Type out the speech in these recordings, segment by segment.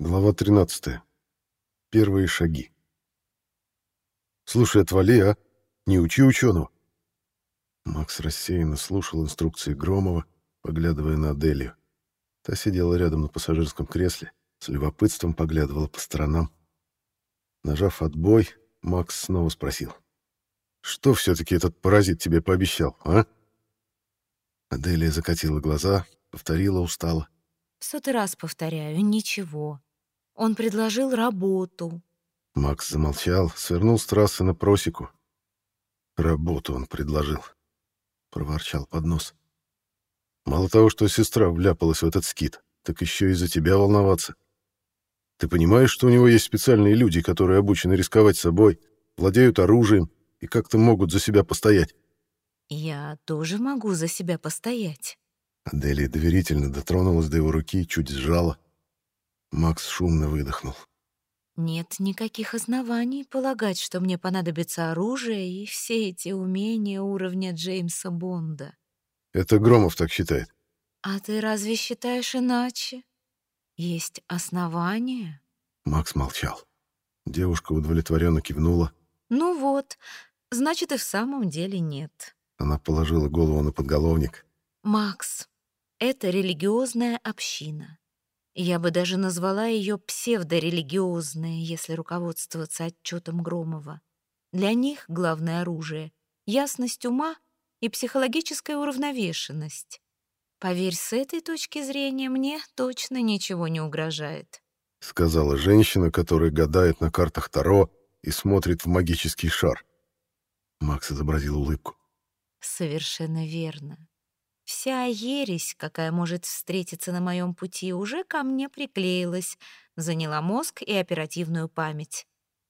Глава 13. Первые шаги. «Слушай, отвали, а! Не учи ученого!» Макс рассеянно слушал инструкции Громова, поглядывая на Аделию. Та сидела рядом на пассажирском кресле, с любопытством поглядывала по сторонам. Нажав отбой, Макс снова спросил. «Что все-таки этот паразит тебе пообещал, а?» Аделия закатила глаза, повторила устало. В сотый раз повторяю, ничего. Он предложил работу. Макс замолчал, свернул с трассы на просеку. Работу он предложил. Проворчал под нос. Мало того, что сестра вляпалась в этот скит, так еще и за тебя волноваться. Ты понимаешь, что у него есть специальные люди, которые обучены рисковать собой, владеют оружием и как-то могут за себя постоять? Я тоже могу за себя постоять. Аделия доверительно дотронулась до его руки и чуть сжала. Макс шумно выдохнул. Нет никаких оснований полагать, что мне понадобится оружие и все эти умения уровня Джеймса Бонда. Это Громов так считает. А ты разве считаешь иначе? Есть основания? Макс молчал. Девушка удовлетворенно кивнула. Ну вот, значит, и в самом деле нет. Она положила голову на подголовник. Макс, это религиозная община. Я бы даже назвала ее псевдорелигиозной, если руководствоваться отчетом Громова. Для них главное оружие — ясность ума и психологическая уравновешенность. Поверь, с этой точки зрения мне точно ничего не угрожает. Сказала женщина, которая гадает на картах Таро и смотрит в магический шар. Макс изобразил улыбку. Совершенно верно. Вся ересь, какая может встретиться на моем пути, уже ко мне приклеилась, заняла мозг и оперативную память.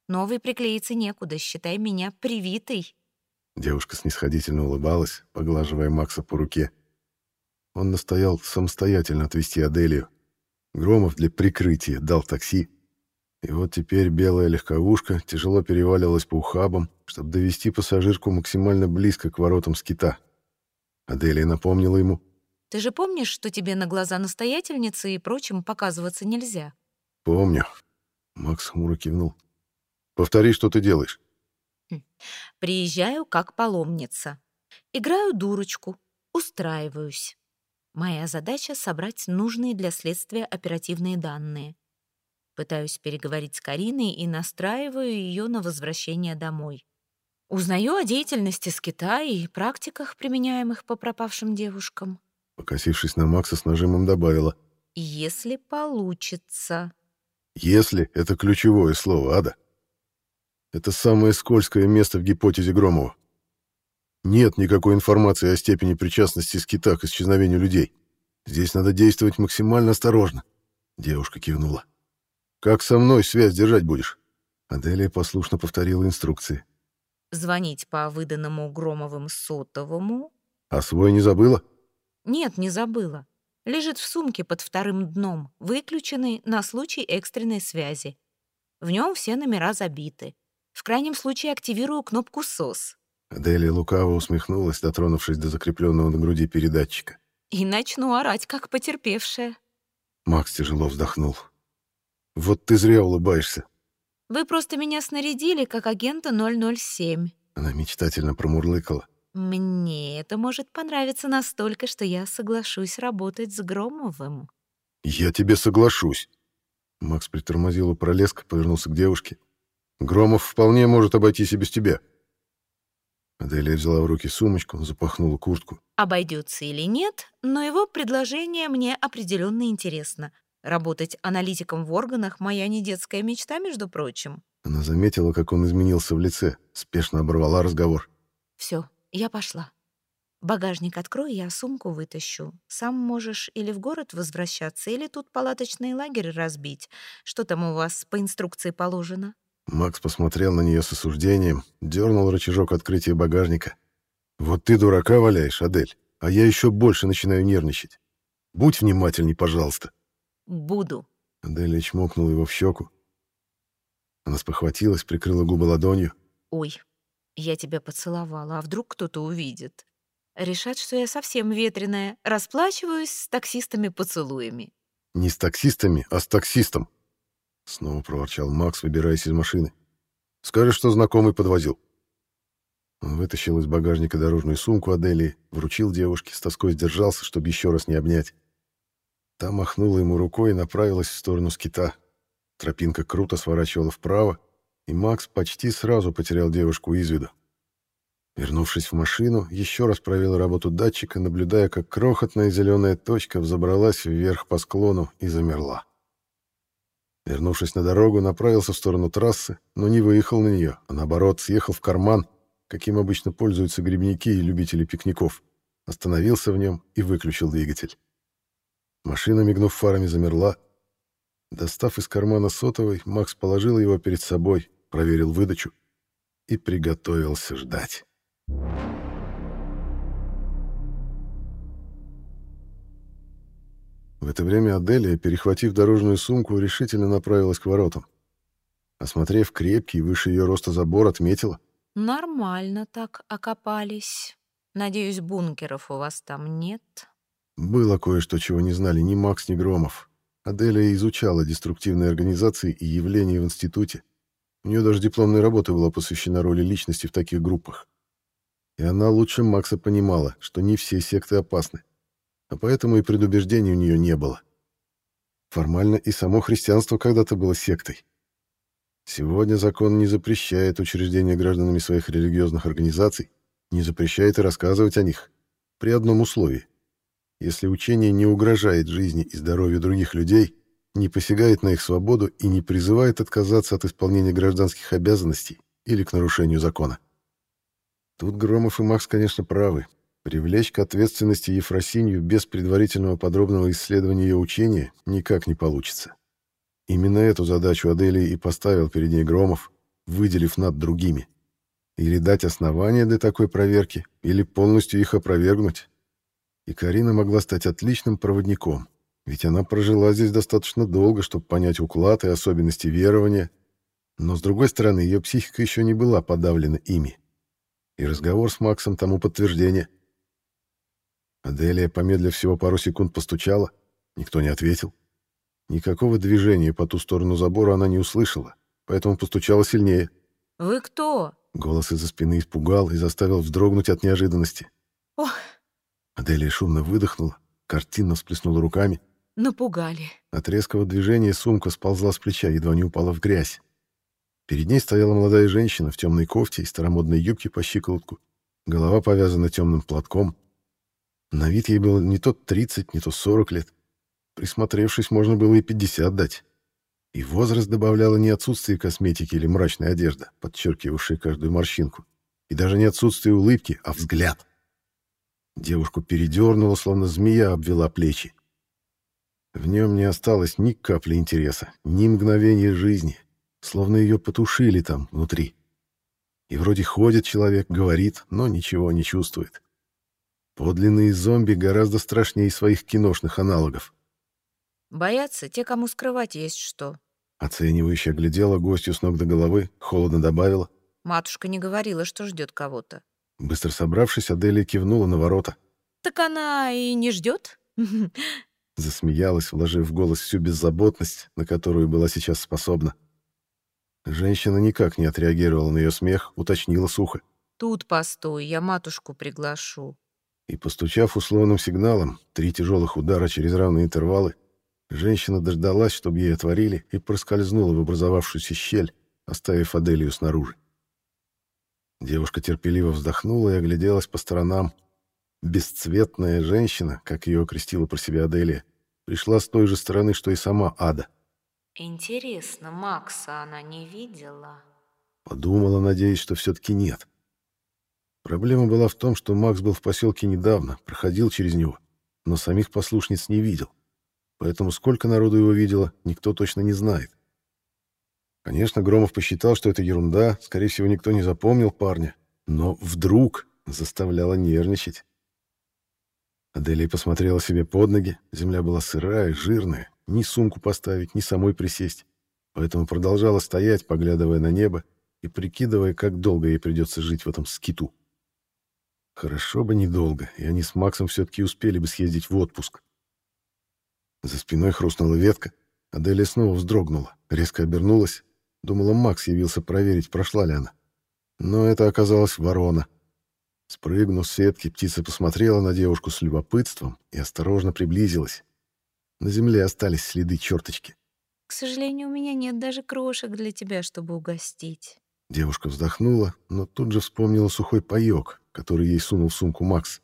Новой приклеиться некуда, считай меня привитой. Девушка снисходительно улыбалась, поглаживая Макса по руке. Он настоял самостоятельно отвезти Аделию. Громов для прикрытия дал такси. И вот теперь белая легковушка тяжело переваливалась по ухабам, чтобы довести пассажирку максимально близко к воротам скита. Аделия напомнила ему. «Ты же помнишь, что тебе на глаза настоятельницы и прочим показываться нельзя?» «Помню». Макс хмуро кивнул. «Повтори, что ты делаешь». Хм. «Приезжаю как паломница. Играю дурочку. Устраиваюсь. Моя задача — собрать нужные для следствия оперативные данные. Пытаюсь переговорить с Кариной и настраиваю ее на возвращение домой. Узнаю о деятельности скита и практиках, применяемых по пропавшим девушкам. Покосившись на Макса, с нажимом добавила. Если получится. Если — это ключевое слово, Ада. Это самое скользкое место в гипотезе Громова. Нет никакой информации о степени причастности скита к исчезновению людей. Здесь надо действовать максимально осторожно. Девушка кивнула. «Как со мной связь держать будешь?» Аделия послушно повторила инструкции. Звонить по выданному Громовым сотовому. А свой не забыла? Нет, не забыла. Лежит в сумке под вторым дном, выключенный на случай экстренной связи. В нем все номера забиты. В крайнем случае активирую кнопку «СОС». Аделия лукаво усмехнулась, дотронувшись до закрепленного на груди передатчика. «И начну орать, как потерпевшая». Макс тяжело вздохнул. «Вот ты зря улыбаешься. Вы просто меня снарядили как агента 007». Она мечтательно промурлыкала. «Мне это может понравиться настолько, что я соглашусь работать с Громовым». «Я тебе соглашусь». Макс притормозил у пролеска, повернулся к девушке. «Громов вполне может обойтись и без тебя». Аделия взяла в руки сумочку, запахнула куртку. «Обойдется или нет, но его предложение мне определенно интересно. Работать аналитиком в органах — моя не детская мечта, между прочим. Она заметила, как он изменился в лице, спешно оборвала разговор. Все, я пошла. Багажник открой, я сумку вытащу. Сам можешь или в город возвращаться, или тут палаточный лагерь разбить. Что там у вас по инструкции положено?» Макс посмотрел на нее с осуждением, дернул рычажок открытия багажника. «Вот ты дурака валяешь, Адель, а я еще больше начинаю нервничать. Будь внимательней, пожалуйста». «Буду». Аделия чмокнула его в щеку. Она спохватилась, прикрыла губы ладонью. «Ой, я тебя поцеловала, а вдруг кто-то увидит? Решат, что я совсем ветреная, расплачиваюсь с таксистами поцелуями». «Не с таксистами, а с таксистом». снова проворчал Макс, выбираясь из машины. «Скажешь, что знакомый подвозил». Он вытащил из багажника дорожную сумку Аделии, вручил девушке, с тоской сдержался, чтобы еще раз не обнять. Та махнула ему рукой и направилась в сторону скита. Тропинка круто сворачивала вправо, и Макс почти сразу потерял девушку из виду. Вернувшись в машину, еще раз проверил работу датчика, наблюдая, как крохотная зеленая точка взобралась вверх по склону и замерла. Вернувшись на дорогу, направился в сторону трассы, но не выехал на нее, а наоборот съехал в карман, каким обычно пользуются грибники и любители пикников. Остановился в нем и выключил двигатель. Машина, мигнув фарами, замерла. Достав из кармана сотовый, Макс положил его перед собой, проверил выдачу и приготовился ждать. В это время Аделия, перехватив дорожную сумку, решительно направилась к воротам. Осмотрев крепкий, выше ее роста забор, отметила. «Нормально так окопались. Надеюсь, бункеров у вас там нет?» Было кое-что, чего не знали ни Макс, ни Громов. Аделия изучала деструктивные организации и явления в институте. У нее даже дипломная работа была посвящена роли личности в таких группах. И она лучше Макса понимала, что не все секты опасны. А поэтому и предубеждений у нее не было. Формально и само христианство когда-то было сектой. Сегодня закон не запрещает учреждение гражданами своих религиозных организаций, не запрещает и рассказывать о них, при одном условии — если учение не угрожает жизни и здоровью других людей, не посягает на их свободу и не призывает отказаться от исполнения гражданских обязанностей или к нарушению закона. Тут Громов и Макс, конечно, правы. Привлечь к ответственности Ефросинью без предварительного подробного исследования ее учения никак не получится. Именно эту задачу Аделии и поставил перед ней Громов, выделив над другими. Или дать основания для такой проверки, или полностью их опровергнуть. И Карина могла стать отличным проводником, ведь она прожила здесь достаточно долго, чтобы понять уклад и особенности верования, но, с другой стороны, ее психика еще не была подавлена ими. И разговор с Максом тому подтверждение. Аделия, помедлив всего пару секунд, постучала. Никто не ответил. Никакого движения по ту сторону забора она не услышала, поэтому постучала сильнее. «Вы кто?» Голос из-за спины испугал и заставил вздрогнуть от неожиданности. «Ох, Аделия шумно выдохнула, картинно всплеснула руками. напугали». От резкого движения сумка сползла с плеча, едва не упала в грязь. Перед ней стояла молодая женщина в темной кофте и старомодной юбке по щиколотку. Голова повязана темным платком. На вид ей было не то 30, не то 40 лет. Присмотревшись, можно было и 50 дать. И возраст добавляло не отсутствие косметики или мрачной одежды, подчеркивавшей каждую морщинку, и даже не отсутствие улыбки, а взгляд. Девушку передернуло, словно змея обвела плечи. В нем не осталось ни капли интереса, ни мгновения жизни, словно ее потушили там, внутри. И вроде ходит человек, говорит, но ничего не чувствует. Подлинные зомби гораздо страшнее своих киношных аналогов. Боятся те, кому скрывать есть что. Оценивающе оглядела гостью с ног до головы, холодно добавила. Матушка не говорила, что ждет кого-то. Быстро собравшись, Аделия кивнула на ворота. Так она и не ждет? Засмеялась, вложив в голос всю беззаботность, на которую была сейчас способна. Женщина никак не отреагировала на ее смех, уточнила сухо. Тут постой, я матушку приглашу. И, постучав условным сигналом, три тяжелых удара через равные интервалы, женщина дождалась, чтобы ей отворили, и проскользнула в образовавшуюся щель, оставив Аделию снаружи. Девушка терпеливо вздохнула и огляделась по сторонам. Бесцветная женщина, как ее окрестила про себя Аделия, пришла с той же стороны, что и сама Ада. Интересно, Макса она не видела? Подумала, надеясь, что все-таки нет. Проблема была в том, что Макс был в поселке недавно, проходил через него, но самих послушниц не видел. Поэтому сколько народу его видело, никто точно не знает. Конечно, Громов посчитал, что это ерунда, скорее всего, никто не запомнил парня, но вдруг заставляло нервничать. Аделия посмотрела себе под ноги, земля была сырая, жирная, ни сумку поставить, ни самой присесть, поэтому продолжала стоять, поглядывая на небо и прикидывая, как долго ей придется жить в этом скиту. Хорошо бы недолго, и они с Максом все-таки успели бы съездить в отпуск. За спиной хрустнула ветка, Аделия снова вздрогнула, резко обернулась. Думала, Макс явился проверить, прошла ли она. Но это оказалась ворона. Спрыгнув с сетки, птица посмотрела на девушку с любопытством и осторожно приблизилась. На земле остались следы черточки. «К сожалению, у меня нет даже крошек для тебя, чтобы угостить». Девушка вздохнула, но тут же вспомнила сухой паёк, который ей сунул в сумку Макс.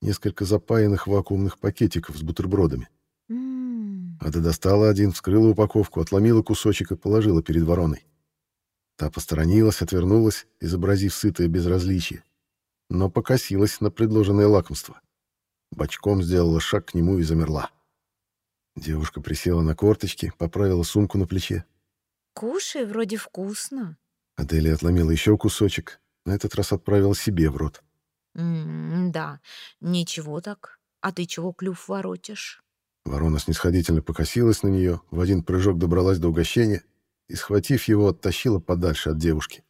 Несколько запаянных вакуумных пакетиков с бутербродами. М, Ада достала один, вскрыла упаковку, отломила кусочек и положила перед вороной. Та посторонилась, отвернулась, изобразив сытое безразличие, но покосилась на предложенное лакомство. Бочком сделала шаг к нему и замерла. Девушка присела на корточки, поправила сумку на плече. Кушай, вроде вкусно. Аделия отломила еще кусочек, на этот раз отправила себе в рот. М, да, ничего так. А ты чего клюв воротишь? Ворона снисходительно покосилась на нее, в один прыжок добралась до угощения и, схватив его, оттащила подальше от девушки.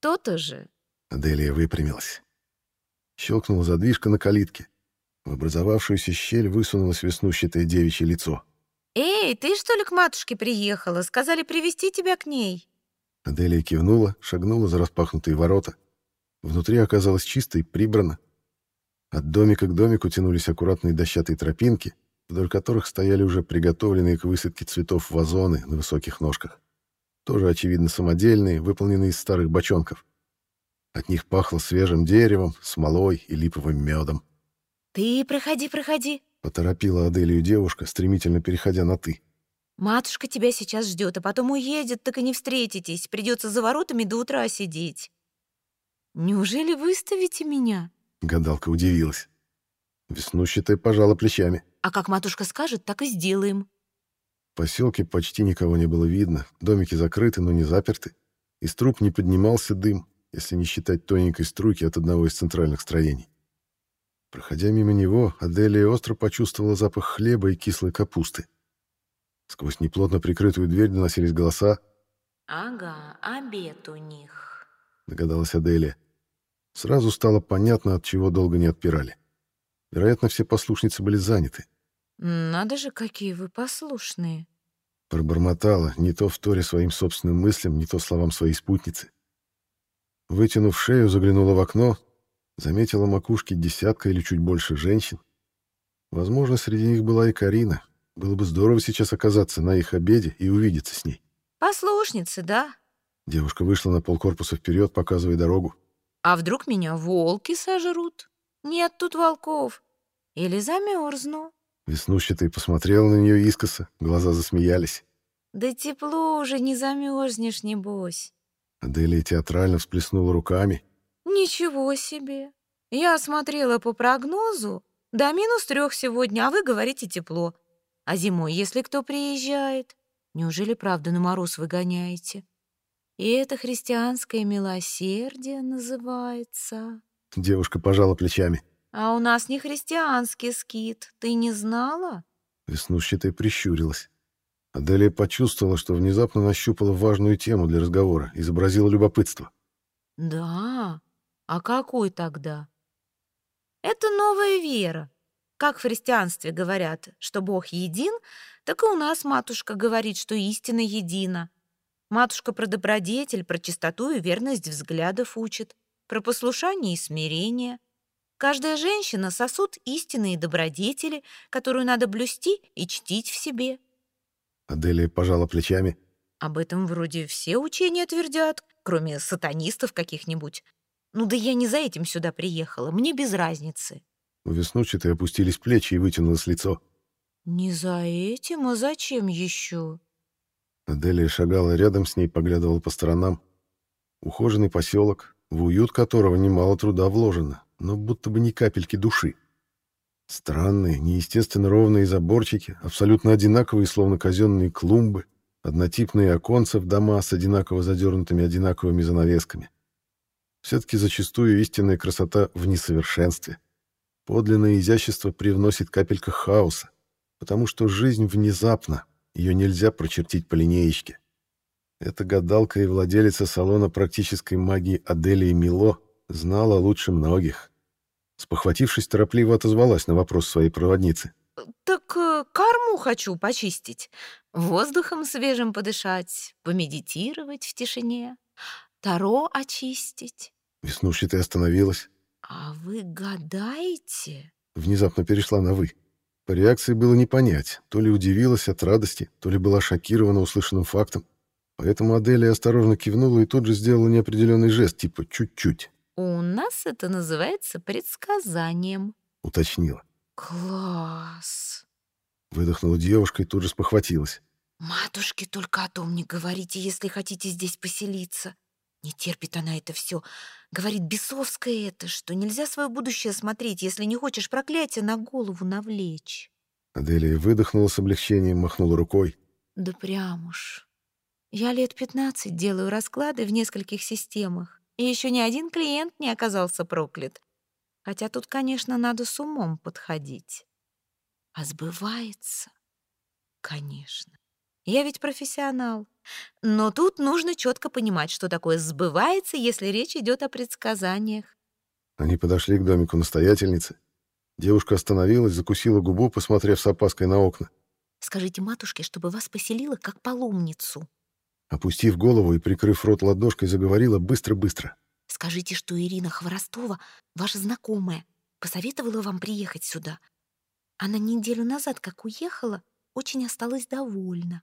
То-то же. Аделия выпрямилась. Щелкнула задвижка на калитке. В образовавшуюся щель высунулось веснущатое девичье лицо. Эй, ты что ли к матушке приехала? Сказали привести тебя к ней. Аделия кивнула, шагнула за распахнутые ворота. Внутри оказалось чисто и прибрано. От домика к домику тянулись аккуратные дощатые тропинки, вдоль которых стояли уже приготовленные к высадке цветов вазоны на высоких ножках. Тоже, очевидно, самодельные, выполненные из старых бочонков. От них пахло свежим деревом, смолой и липовым медом. Ты проходи, проходи. Поторопила Аделию девушка, стремительно переходя на «ты». Матушка тебя сейчас ждет, а потом уедет, так и не встретитесь. Придется за воротами до утра сидеть. Неужели выставите меня? Гадалка удивилась. Веснущатая пожала плечами. А как матушка скажет, так и сделаем. В поселке почти никого не было видно, домики закрыты, но не заперты. Из труб не поднимался дым, если не считать тоненькой струйки от одного из центральных строений. Проходя мимо него, Аделия остро почувствовала запах хлеба и кислой капусты. Сквозь неплотно прикрытую дверь доносились голоса, Ага, обед у них. догадалась Аделия. Сразу стало понятно, от чего долго не отпирали. Вероятно, все послушницы были заняты. Надо же, какие вы послушные. Пробормотала, не то в торе своим собственным мыслям, не то словам своей спутницы. Вытянув шею, заглянула в окно, заметила макушки десятка или чуть больше женщин. Возможно, среди них была и Карина. Было бы здорово сейчас оказаться на их обеде и увидеться с ней. Послушницы, да? Девушка вышла на полкорпуса вперед, показывая дорогу. А вдруг меня волки сожрут? Нет тут волков. Или замерзну. Веснущатый посмотрел на нее искоса, глаза засмеялись. Да тепло уже, не замерзнешь, небось. Аделия театрально всплеснула руками. Ничего себе. Я смотрела по прогнозу. До минус трех сегодня, а вы говорите тепло. А зимой, если кто приезжает, неужели правда на мороз выгоняете? И это христианское милосердие называется. Девушка пожала плечами. А у нас не христианский скит, ты не знала? Веснущатая прищурилась. Аделия почувствовала, что внезапно нащупала важную тему для разговора, изобразила любопытство. Да, а какой тогда? Это новая вера. Как в христианстве говорят, что Бог един, так и у нас матушка говорит, что истина едина. Матушка про добродетель, про чистоту и верность взглядов учит, про послушание и смирение. Каждая женщина — сосуд истины и добродетели, которую надо блюсти и чтить в себе. Аделия пожала плечами. Об этом вроде все учения твердят, кроме сатанистов каких-нибудь. Ну да я не за этим сюда приехала, мне без разницы. У веснущатой опустились плечи и вытянулось лицо. Не за этим, а зачем еще? Аделия шагала рядом с ней, поглядывала по сторонам. Ухоженный поселок, в уют которого немало труда вложено, но будто бы ни капельки души. Странные, неестественно ровные заборчики, абсолютно одинаковые, словно казенные клумбы, однотипные оконца в дома с одинаково задернутыми одинаковыми занавесками. Все-таки зачастую истинная красота в несовершенстве. Подлинное изящество привносит капелька хаоса, потому что жизнь внезапна, ее нельзя прочертить по линеечке. Эта гадалка и владелица салона практической магии Аделия Мило знала лучше многих. Спохватившись, торопливо отозвалась на вопрос своей проводницы. Так э, корму хочу почистить, воздухом свежим подышать, помедитировать в тишине, таро очистить. Веснушчатая остановилась. А вы гадаете? Внезапно перешла на «вы». По реакции было не понять, то ли удивилась от радости, то ли была шокирована услышанным фактом. Поэтому Аделия осторожно кивнула и тут же сделала неопределенный жест, типа «чуть-чуть». «У нас это называется предсказанием», — уточнила. «Класс!» — выдохнула девушка и тут же спохватилась. «Матушке только о том не говорите, если хотите здесь поселиться. Не терпит она это все. Говорит, бесовское это, что нельзя свое будущее смотреть, если не хочешь проклятие на голову навлечь. Аделия выдохнула с облегчением, махнула рукой. Да прям уж. Я лет пятнадцать делаю расклады в нескольких системах, и еще ни один клиент не оказался проклят. Хотя тут, конечно, надо с умом подходить. А сбывается? Конечно. Я ведь профессионал. Но тут нужно четко понимать, что такое сбывается, если речь идет о предсказаниях. Они подошли к домику настоятельницы. Девушка остановилась, закусила губу, посмотрев с опаской на окна. «Скажите матушке, чтобы вас поселила как паломницу». Опустив голову и прикрыв рот ладошкой, заговорила быстро-быстро. «Скажите, что Ирина Хворостова, ваша знакомая, посоветовала вам приехать сюда. Она неделю назад, как уехала, очень осталась довольна.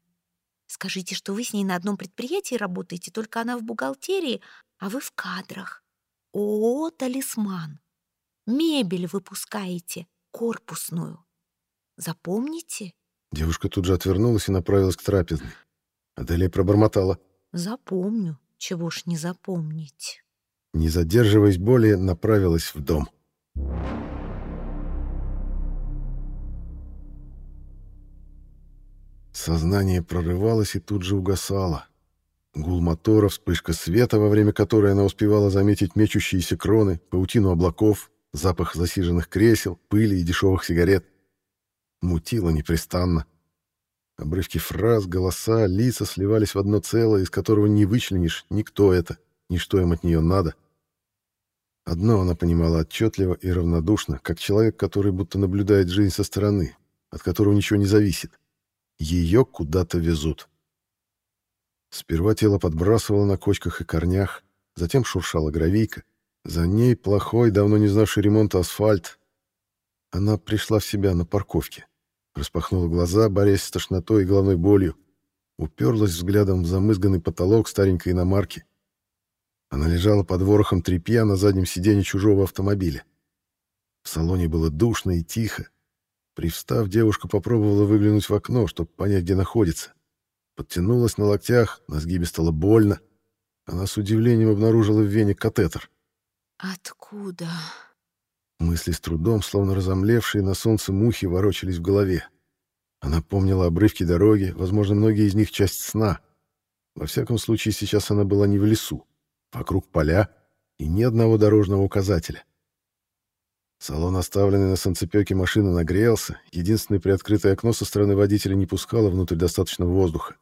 Скажите, что вы с ней на одном предприятии работаете, только она в бухгалтерии, а вы в кадрах. О, «Талисман». Мебель выпускаете, корпусную. Запомните?» Девушка тут же отвернулась и направилась к трапезной. Аделия пробормотала. «Запомню. Чего ж не запомнить?» Не задерживаясь более, направилась в дом. Сознание прорывалось и тут же угасало. Гул мотора, вспышка света, во время которой она успевала заметить мечущиеся кроны, паутину облаков, запах засиженных кресел, пыли и дешевых сигарет. Мутило непрестанно. Обрывки фраз, голоса, лица сливались в одно целое, из которого не вычленишь ни кто это, ни что им от нее надо. Одно она понимала отчетливо и равнодушно, как человек, который будто наблюдает жизнь со стороны, от которого ничего не зависит. Ее куда-то везут. Сперва тело подбрасывало на кочках и корнях, затем шуршала гравийка. За ней плохой, давно не знавший ремонта асфальт. Она пришла в себя на парковке. Распахнула глаза, борясь с тошнотой и головной болью. Уперлась взглядом в замызганный потолок старенькой иномарки. Она лежала под ворохом тряпья на заднем сиденье чужого автомобиля. В салоне было душно и тихо. Привстав, девушка попробовала выглянуть в окно, чтобы понять, где находится. Подтянулась на локтях, на сгибе стало больно. Она с удивлением обнаружила в вене катетер. «Откуда?» Мысли с трудом, словно разомлевшие на солнце мухи, ворочались в голове. Она помнила обрывки дороги, возможно, многие из них часть сна. Во всяком случае, сейчас она была не в лесу. Вокруг поля и ни одного дорожного указателя. Салон, оставленный на санцепёке машины, нагрелся. Единственное приоткрытое окно со стороны водителя не пускало внутрь достаточно воздуха.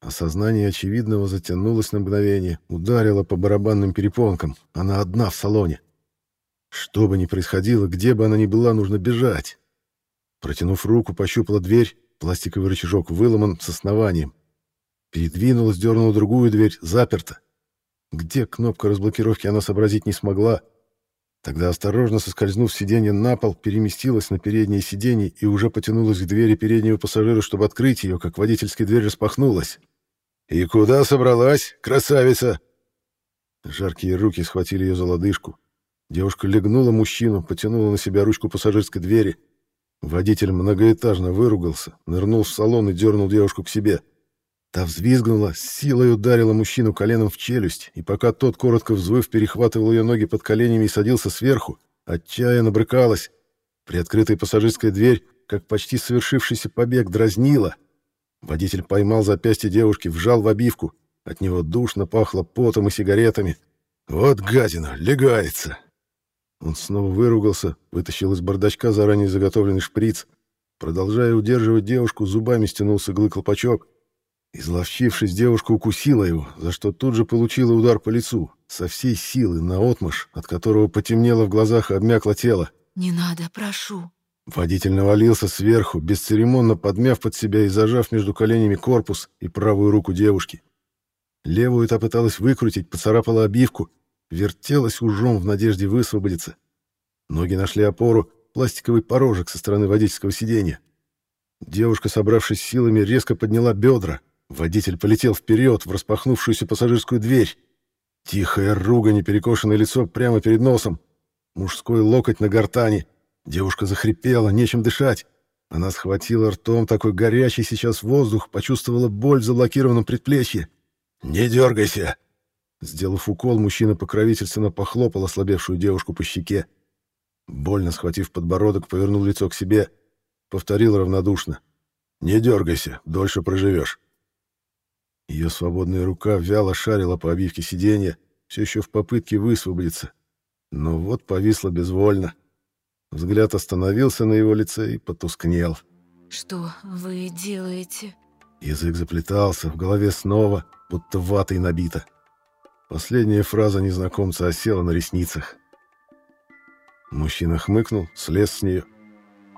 Осознание очевидного затянулось на мгновение, ударило по барабанным перепонкам. Она одна в салоне. Что бы ни происходило, где бы она ни была, нужно бежать. Протянув руку, пощупала дверь, пластиковый рычажок выломан с основанием. Передвинулась, дернула другую дверь, заперта. Где кнопка разблокировки она сообразить не смогла — Тогда, осторожно соскользнув с сиденья на пол, переместилась на переднее сиденье и уже потянулась к двери переднего пассажира, чтобы открыть ее, как водительская дверь распахнулась. «И куда собралась, красавица?» Жаркие руки схватили ее за лодыжку. Девушка легнула мужчину, потянула на себя ручку пассажирской двери. Водитель многоэтажно выругался, нырнул в салон и дернул девушку к себе. Та взвизгнула, силой ударила мужчину коленом в челюсть, и пока тот, коротко взвыв, перехватывал ее ноги под коленями и садился сверху, отчаянно брыкалась. Приоткрытая пассажирская дверь, как почти совершившийся побег, дразнила. Водитель поймал запястье девушки, вжал в обивку. От него душно пахло потом и сигаретами. «Вот гадина, легается!» Он снова выругался, вытащил из бардачка заранее заготовленный шприц. Продолжая удерживать девушку, зубами стянул с иглы колпачок — Изловчившись, девушка укусила его, за что тут же получила удар по лицу, со всей силы, наотмашь, от которого потемнело в глазах и обмякло тело. «Не надо, прошу». Водитель навалился сверху, бесцеремонно подмяв под себя и зажав между коленями корпус и правую руку девушки. Левую та пыталась выкрутить, поцарапала обивку, вертелась ужом в надежде высвободиться. Ноги нашли опору, пластиковый порожек со стороны водительского сиденья. Девушка, собравшись силами, резко подняла бедра. Водитель полетел вперед в распахнувшуюся пассажирскую дверь. Тихая ругань и перекошенное лицо прямо перед носом. Мужской локоть на гортани. Девушка захрипела, нечем дышать. Она схватила ртом такой горячий сейчас воздух, почувствовала боль в заблокированном предплечье. «Не дергайся!» Сделав укол, мужчина покровительственно похлопал ослабевшую девушку по щеке. Больно схватив подбородок, повернул лицо к себе, повторил равнодушно. «Не дергайся, дольше проживешь». Ее свободная рука вяло шарила по обивке сиденья, все еще в попытке высвободиться. Но вот повисла безвольно. Взгляд остановился на его лице и потускнел. «Что вы делаете?» Язык заплетался, в голове снова, будто ватой набито. Последняя фраза незнакомца осела на ресницах. Мужчина хмыкнул, слез с нее.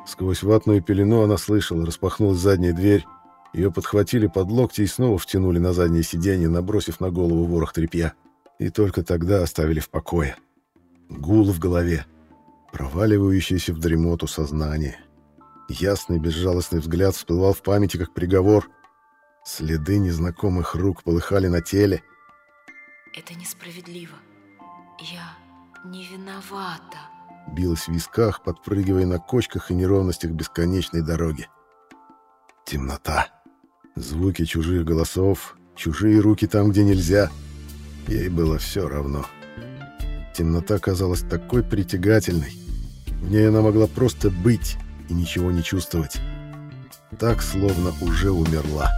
Сквозь ватную пелену она слышала, распахнулась задняя дверь, ее подхватили под локти и снова втянули на заднее сиденье, набросив на голову ворох тряпья. И только тогда оставили в покое. Гул в голове, проваливающееся в дремоту сознание. Ясный безжалостный взгляд всплывал в памяти, как приговор. Следы незнакомых рук полыхали на теле. «Это несправедливо. Я не виновата», билась в висках, подпрыгивая на кочках и неровностях бесконечной дороги. Темнота. Звуки чужих голосов, чужие руки там, где нельзя. Ей было все равно. Темнота казалась такой притягательной. В ней она могла просто быть и ничего не чувствовать. Так, словно уже умерла.